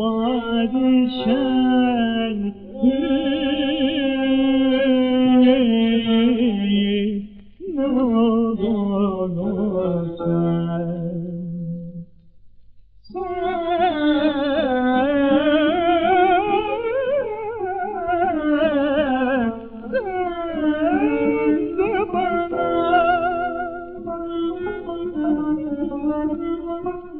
Badişen Ne olur sen Thank you.